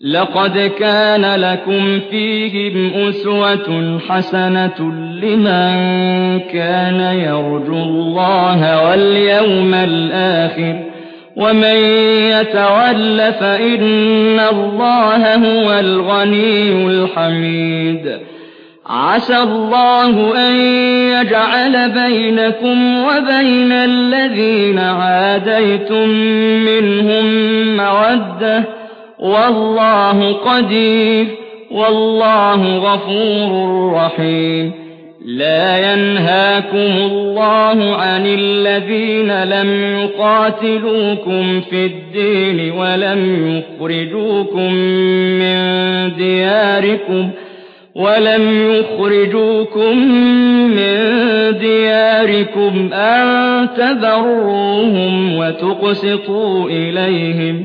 لقد كان لكم فيهم أسوة حسنة لمن كان يرجو الله واليوم الآخر ومن يتول فإن الله هو الغني الحميد عسى الله أن يجعل بينكم وبين الذين عاديتم منهم مودة والله قدير والله غفور رحيم. لا ينهاكم الله عن الذين لم يقاتلوكم في الدين ولم يخرجوكم من دياركم ولم يخرجوكم من دياركم أن تذروهم وتقسطوا إليهم.